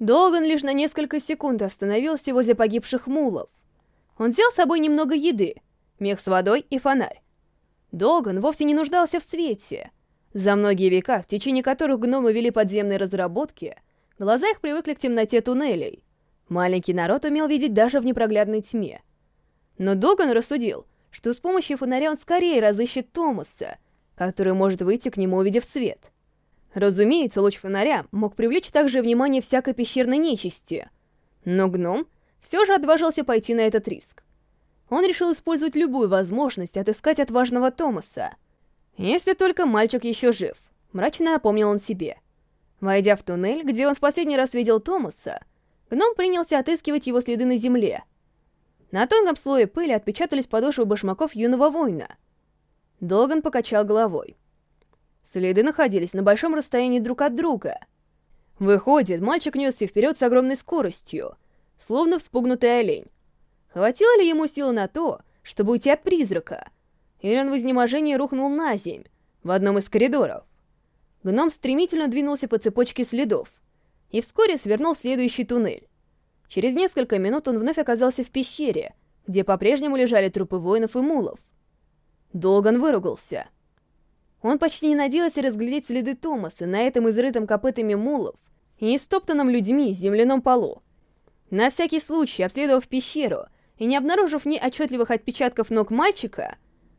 Долган лишь на несколько секунд остановился возле погибших мулов. Он взял с собой немного еды, мех с водой и фонарь. Долган вовсе не нуждался в свете. За многие века, в течение которых гномы вели подземные разработки, глаза их привыкли к темноте туннелей. Маленький народ умел видеть даже в непроглядной тьме. Но Доган рассудил, что с помощью фонаря он скорее разыщет Томаса, который может выйти к нему, увидев свет. Разумеется, луч фонаря мог привлечь также внимание всякой пещерной нечисти. Но гном все же отважился пойти на этот риск. Он решил использовать любую возможность отыскать отважного Томаса. Если только мальчик еще жив, мрачно напомнил он себе. Войдя в туннель, где он в последний раз видел Томаса, гном принялся отыскивать его следы на земле. На тонком слое пыли отпечатались подошвы башмаков юного воина. Долган покачал головой. Следы находились на большом расстоянии друг от друга. Выходит, мальчик несся вперед с огромной скоростью, словно вспугнутый олень. Хватило ли ему силы на то, чтобы уйти от призрака? Или он в изнеможении рухнул на земь, в одном из коридоров? Гном стремительно двинулся по цепочке следов и вскоре свернул в следующий туннель. Через несколько минут он вновь оказался в пещере, где по-прежнему лежали трупы воинов и мулов. Долган выругался — он почти не надеялся разглядеть следы Томаса на этом изрытом копытами мулов и истоптанном людьми земляном полу. На всякий случай, обследовав пещеру и не обнаружив ни отчетливых отпечатков ног мальчика,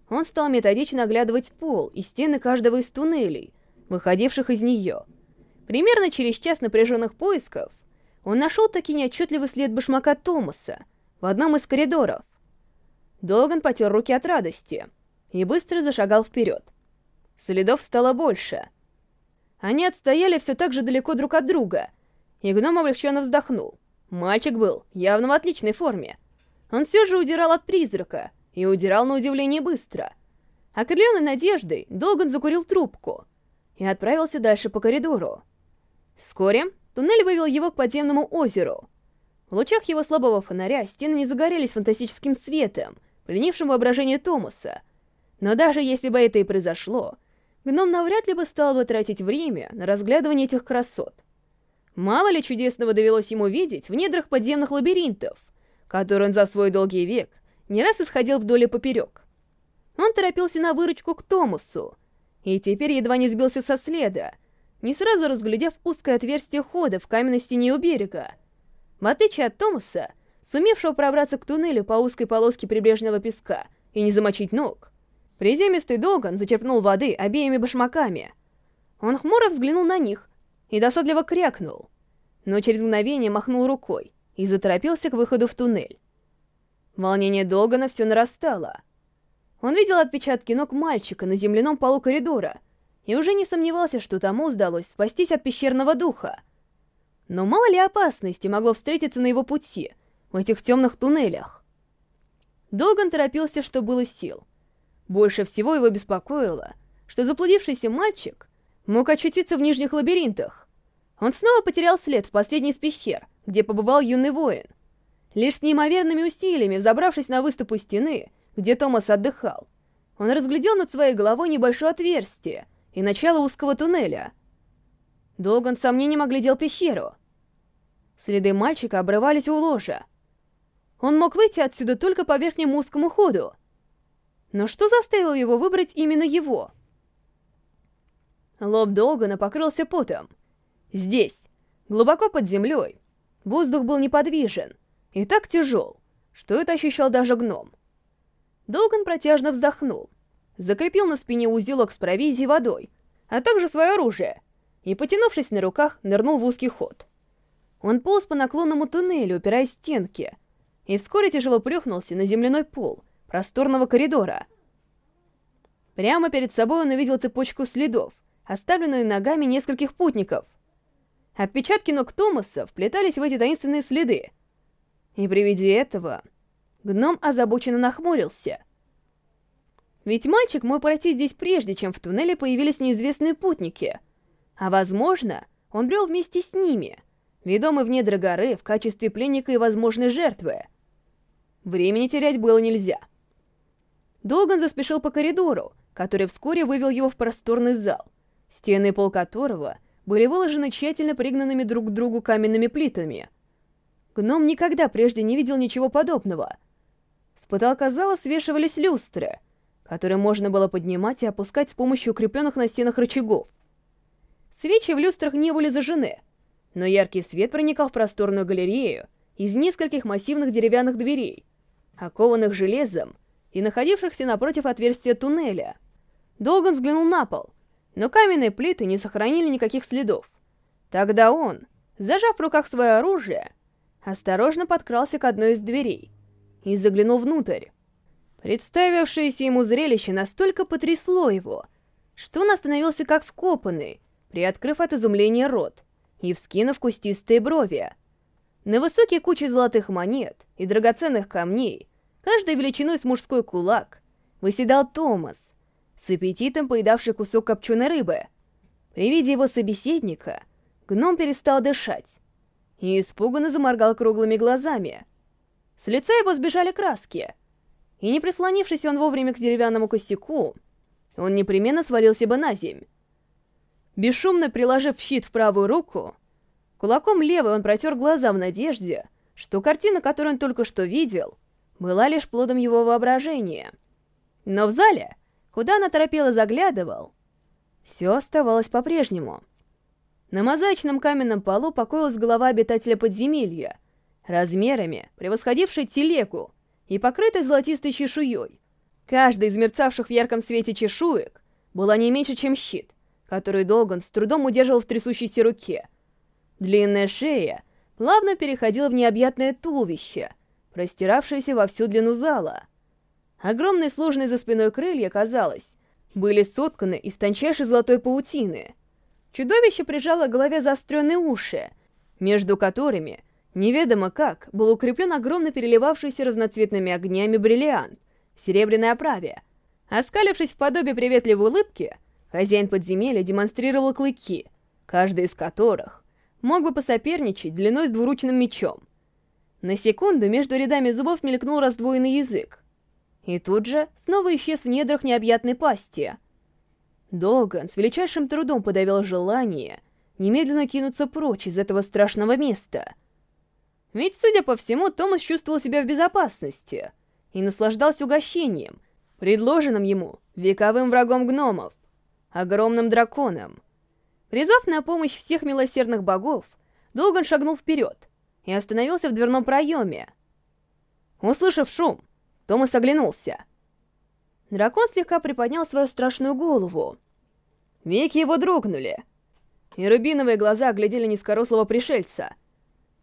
он стал методично оглядывать пол и стены каждого из туннелей, выходивших из нее. Примерно через час напряженных поисков он нашел таки неотчетливый след башмака Томаса в одном из коридоров. Долган потер руки от радости и быстро зашагал вперед. Следов стало больше. Они отстояли все так же далеко друг от друга, и гном облегченно вздохнул. Мальчик был явно в отличной форме. Он все же удирал от призрака, и удирал на удивление быстро. Окрыленный надеждой, Долган закурил трубку и отправился дальше по коридору. Вскоре туннель вывел его к подземному озеру. В лучах его слабого фонаря стены не загорелись фантастическим светом, пленившим воображение Томаса. Но даже если бы это и произошло, гном навряд ли бы стал бы тратить время на разглядывание этих красот. Мало ли чудесного довелось ему видеть в недрах подземных лабиринтов, которые он за свой долгий век не раз исходил вдоль и поперек. Он торопился на выручку к Томасу, и теперь едва не сбился со следа, не сразу разглядев узкое отверстие хода в каменной стене у берега. В отличие от Томаса, сумевшего пробраться к туннелю по узкой полоске прибрежного песка и не замочить ног, Приземистый Долган зачерпнул воды обеими башмаками. Он хмуро взглянул на них и досадливо крякнул, но через мгновение махнул рукой и заторопился к выходу в туннель. Волнение Долгана все нарастало. Он видел отпечатки ног мальчика на земляном полу коридора и уже не сомневался, что тому удалось спастись от пещерного духа. Но мало ли опасности могло встретиться на его пути в этих темных туннелях. Долган торопился, что было сил — больше всего его беспокоило, что заблудившийся мальчик мог очутиться в нижних лабиринтах. Он снова потерял след в последней из пещер, где побывал юный воин. Лишь с неимоверными усилиями, взобравшись на выступ стены, где Томас отдыхал, он разглядел над своей головой небольшое отверстие и начало узкого туннеля. Долго он с сомнением оглядел пещеру. Следы мальчика обрывались у ложа. Он мог выйти отсюда только по верхнему узкому ходу, но что заставило его выбрать именно его? Лоб Долгана покрылся потом. Здесь, глубоко под землей, воздух был неподвижен и так тяжел, что это ощущал даже гном. Долган протяжно вздохнул, закрепил на спине узелок с провизией водой, а также свое оружие, и, потянувшись на руках, нырнул в узкий ход. Он полз по наклонному туннелю, упираясь в стенки, и вскоре тяжело плюхнулся на земляной пол — просторного коридора. Прямо перед собой он увидел цепочку следов, оставленную ногами нескольких путников. Отпечатки ног Томаса вплетались в эти таинственные следы. И при виде этого гном озабоченно нахмурился. Ведь мальчик мог пройти здесь прежде, чем в туннеле появились неизвестные путники. А возможно, он брел вместе с ними, ведомый в недра горы в качестве пленника и возможной жертвы. Времени терять было нельзя. Долган заспешил по коридору, который вскоре вывел его в просторный зал, стены и пол которого были выложены тщательно пригнанными друг к другу каменными плитами. Гном никогда прежде не видел ничего подобного. С потолка зала свешивались люстры, которые можно было поднимать и опускать с помощью укрепленных на стенах рычагов. Свечи в люстрах не были зажжены, но яркий свет проникал в просторную галерею из нескольких массивных деревянных дверей, окованных железом и находившихся напротив отверстия туннеля. Долган взглянул на пол, но каменные плиты не сохранили никаких следов. Тогда он, зажав в руках свое оружие, осторожно подкрался к одной из дверей и заглянул внутрь. Представившееся ему зрелище настолько потрясло его, что он остановился как вкопанный, приоткрыв от изумления рот и вскинув кустистые брови. На высокие кучи золотых монет и драгоценных камней, каждой величиной с мужской кулак, выседал Томас, с аппетитом поедавший кусок копченой рыбы. При виде его собеседника гном перестал дышать и испуганно заморгал круглыми глазами. С лица его сбежали краски, и не прислонившись он вовремя к деревянному косяку, он непременно свалился бы на земь. Бесшумно приложив щит в правую руку, кулаком левой он протер глаза в надежде, что картина, которую он только что видел, была лишь плодом его воображения. Но в зале, куда она торопело заглядывал, все оставалось по-прежнему. На мозаичном каменном полу покоилась голова обитателя подземелья, размерами превосходившей телегу и покрытой золотистой чешуей. Каждый из мерцавших в ярком свете чешуек была не меньше, чем щит — который Долган с трудом удерживал в трясущейся руке. Длинная шея плавно переходила в необъятное туловище, простиравшееся во всю длину зала. Огромные сложные за спиной крылья, казалось, были сотканы из тончайшей золотой паутины. Чудовище прижало к голове заостренные уши, между которыми, неведомо как, был укреплен огромно переливавшийся разноцветными огнями бриллиант в серебряной оправе. Оскалившись в подобие приветливой улыбки, Хозяин подземелья демонстрировал клыки, каждый из которых мог бы посоперничать длиной с двуручным мечом. На секунду между рядами зубов мелькнул раздвоенный язык. И тут же снова исчез в недрах необъятной пасти. Долган с величайшим трудом подавил желание немедленно кинуться прочь из этого страшного места. Ведь, судя по всему, Томас чувствовал себя в безопасности и наслаждался угощением, предложенным ему вековым врагом гномов огромным драконом. Призвав на помощь всех милосердных богов, Долган шагнул вперед и остановился в дверном проеме. Услышав шум, Томас оглянулся. Дракон слегка приподнял свою страшную голову. Веки его дрогнули, и рубиновые глаза глядели низкорослого пришельца.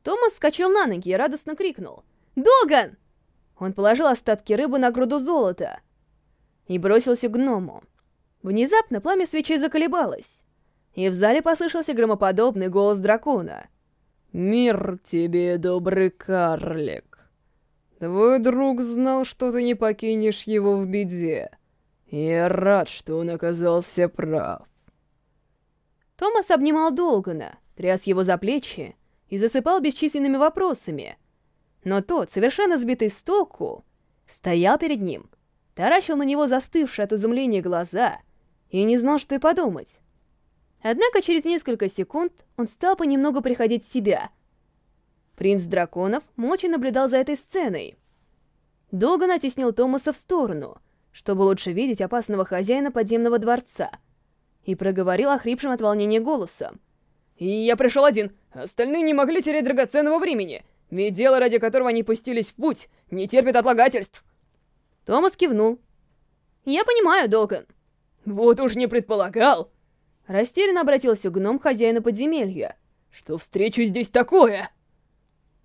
Томас скачал на ноги и радостно крикнул. «Долган!» Он положил остатки рыбы на груду золота и бросился к гному. Внезапно пламя свечи заколебалось, и в зале послышался громоподобный голос дракона. «Мир тебе, добрый карлик! Твой друг знал, что ты не покинешь его в беде. Я рад, что он оказался прав». Томас обнимал Долгана, тряс его за плечи и засыпал бесчисленными вопросами. Но тот, совершенно сбитый с толку, стоял перед ним, таращил на него застывшие от изумления глаза и не знал, что и подумать. Однако через несколько секунд он стал понемногу приходить в себя. Принц драконов молча наблюдал за этой сценой. Долго натеснил Томаса в сторону, чтобы лучше видеть опасного хозяина подземного дворца, и проговорил охрипшим от волнения голосом. «И я пришел один, остальные не могли терять драгоценного времени, ведь дело, ради которого они пустились в путь, не терпит отлагательств». Томас кивнул. «Я понимаю, Долган. Вот уж не предполагал. Растерянно обратился гном хозяина подземелья. Что встречу здесь такое?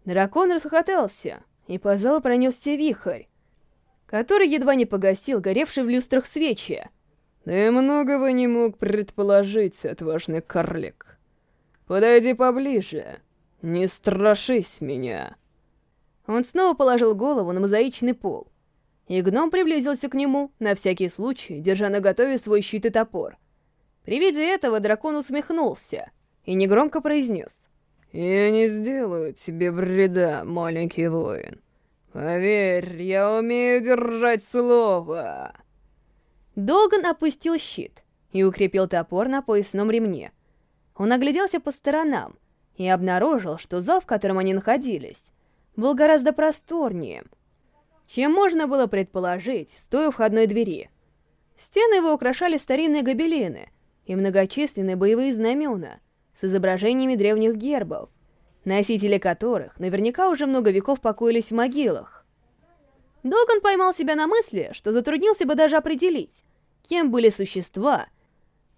Дракон расхохотался, и по залу пронесся вихрь, который едва не погасил горевший в люстрах свечи. Ты многого не мог предположить, отважный карлик. Подойди поближе, не страшись меня. Он снова положил голову на мозаичный пол и гном приблизился к нему, на всякий случай, держа наготове свой щит и топор. При виде этого дракон усмехнулся и негромко произнес. «Я не сделаю тебе вреда, маленький воин. Поверь, я умею держать слово!» Долган опустил щит и укрепил топор на поясном ремне. он огляделся по сторонам и обнаружил, что зал, в котором они находились, был гораздо просторнее, чем можно было предположить, стоя у входной двери. Стены его украшали старинные гобелены и многочисленные боевые знамена с изображениями древних гербов, носители которых наверняка уже много веков покоились в могилах. Долган поймал себя на мысли, что затруднился бы даже определить, кем были существа,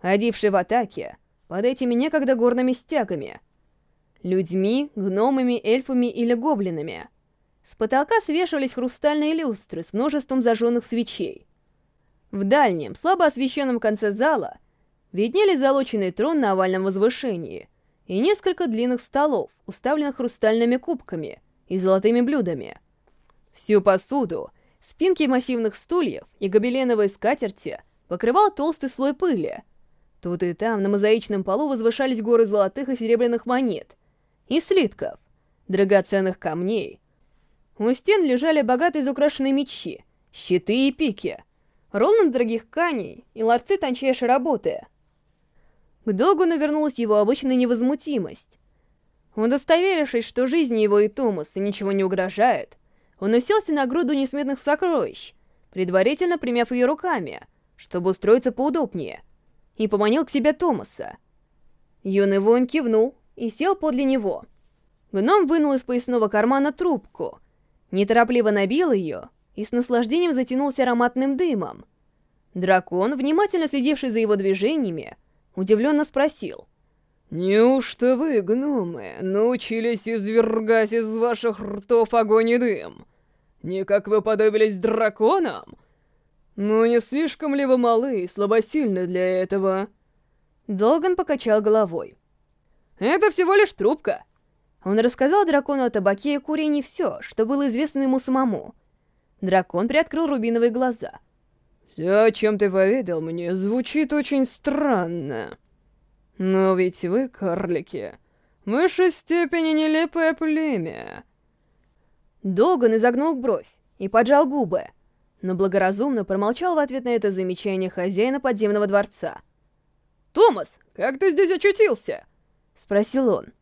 ходившие в атаке под этими некогда горными стягами. Людьми, гномами, эльфами или гоблинами. С потолка свешивались хрустальные люстры с множеством зажженных свечей. В дальнем, слабо освещенном конце зала виднелись залоченный трон на овальном возвышении и несколько длинных столов, уставленных хрустальными кубками и золотыми блюдами. Всю посуду, спинки массивных стульев и гобеленовые скатерти покрывал толстый слой пыли — Тут и там на мозаичном полу возвышались горы золотых и серебряных монет и слитков, драгоценных камней. У стен лежали богато изукрашенные мечи, щиты и пики, рулоны дорогих тканей и ларцы тончайшей работы. К Догуну вернулась его обычная невозмутимость. Удостоверившись, что жизни его и Томаса ничего не угрожает, он уселся на груду несметных сокровищ, предварительно примяв ее руками, чтобы устроиться поудобнее — и поманил к себе Томаса. Юный воин кивнул и сел подле него. Гном вынул из поясного кармана трубку, неторопливо набил ее и с наслаждением затянулся ароматным дымом. Дракон, внимательно следивший за его движениями, удивленно спросил. «Неужто вы, гномы, научились извергать из ваших ртов огонь и дым? Не как вы подобились драконам?» «Ну не слишком ли вы малы и слабосильны для этого?» Долган покачал головой. «Это всего лишь трубка!» Он рассказал дракону о табаке и курении все, что было известно ему самому. Дракон приоткрыл рубиновые глаза. «Все, о чем ты поведал мне, звучит очень странно. Но ведь вы, карлики, в высшей степени нелепое племя». Долган изогнул бровь и поджал губы но благоразумно промолчал в ответ на это замечание хозяина подземного дворца. «Томас, как ты здесь очутился?» — спросил он.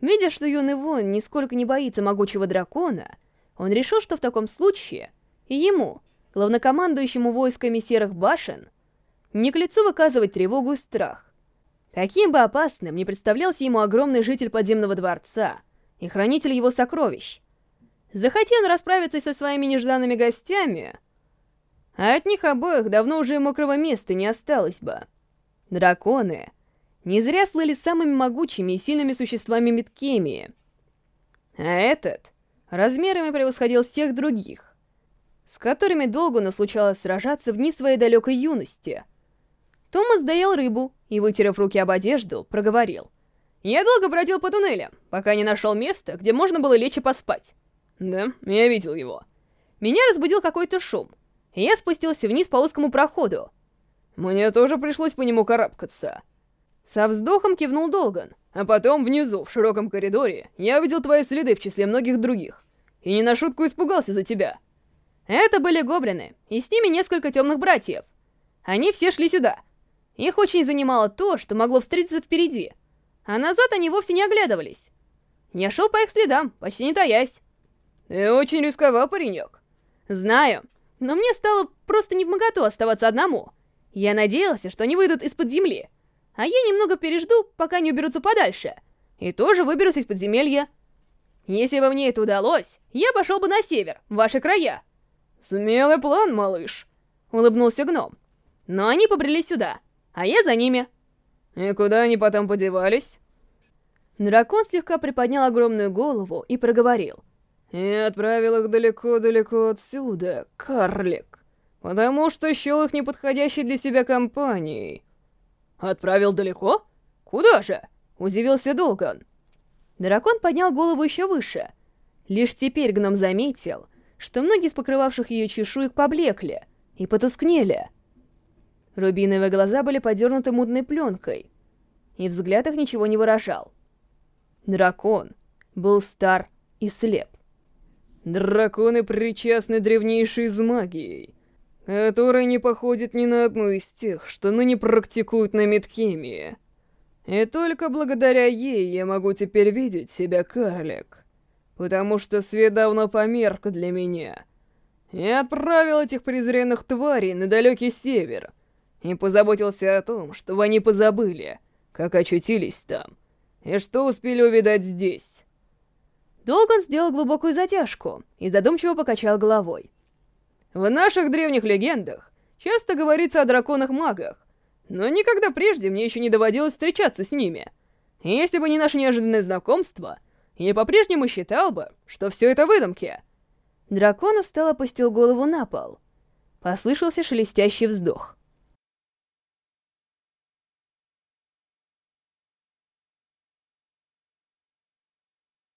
Видя, что юный воин нисколько не боится могучего дракона, он решил, что в таком случае ему, главнокомандующему войсками Серых Башен, не к лицу выказывать тревогу и страх. Каким бы опасным не представлялся ему огромный житель подземного дворца и хранитель его сокровищ, захотел он расправиться со своими нежданными гостями, а от них обоих давно уже мокрого места не осталось бы. Драконы не зря слыли самыми могучими и сильными существами Миткемии. А этот размерами превосходил всех других, с которыми Долгуну случалось сражаться в дни своей далекой юности. Томас доел рыбу и, вытерев руки об одежду, проговорил. «Я долго бродил по туннелям, пока не нашел место, где можно было лечь и поспать». «Да, я видел его». Меня разбудил какой-то шум — и я спустился вниз по узкому проходу. Мне тоже пришлось по нему карабкаться. Со вздохом кивнул Долган. А потом внизу, в широком коридоре, я увидел твои следы в числе многих других. И не на шутку испугался за тебя. Это были гоблины, и с ними несколько темных братьев. Они все шли сюда. Их очень занимало то, что могло встретиться впереди. А назад они вовсе не оглядывались. Я шел по их следам, почти не таясь. Ты очень рисковал, паренек. Знаю, но мне стало просто не в моготу оставаться одному. Я надеялся, что они выйдут из-под земли, а я немного пережду, пока не уберутся подальше, и тоже выберусь из подземелья. Если бы мне это удалось, я пошел бы на север, в ваши края. Смелый план, малыш, улыбнулся гном. Но они побрели сюда, а я за ними. И куда они потом подевались? Дракон слегка приподнял огромную голову и проговорил. И отправил их далеко-далеко отсюда, карлик. Потому что счел их неподходящей для себя компанией. Отправил далеко? Куда же? Удивился Долган. Дракон поднял голову еще выше. Лишь теперь гном заметил, что многие из покрывавших ее чешуек поблекли и потускнели. Рубиновые глаза были подернуты мутной пленкой, и взгляд их ничего не выражал. Дракон был стар и слеп. Драконы причастны древнейшей из магией, которая не походит ни на одну из тех, что ныне практикуют на Меткемии. И только благодаря ей я могу теперь видеть себя, карлик. Потому что свет давно померк для меня. Я отправил этих презренных тварей на далекий север и позаботился о том, чтобы они позабыли, как очутились там, и что успели увидать здесь. Долган сделал глубокую затяжку и задумчиво покачал головой. В наших древних легендах часто говорится о драконах-магах, но никогда прежде мне еще не доводилось встречаться с ними. Если бы не наше неожиданное знакомство, я по-прежнему считал бы, что все это выдумки. Дракон устало опустил голову на пол. Послышался шелестящий вздох.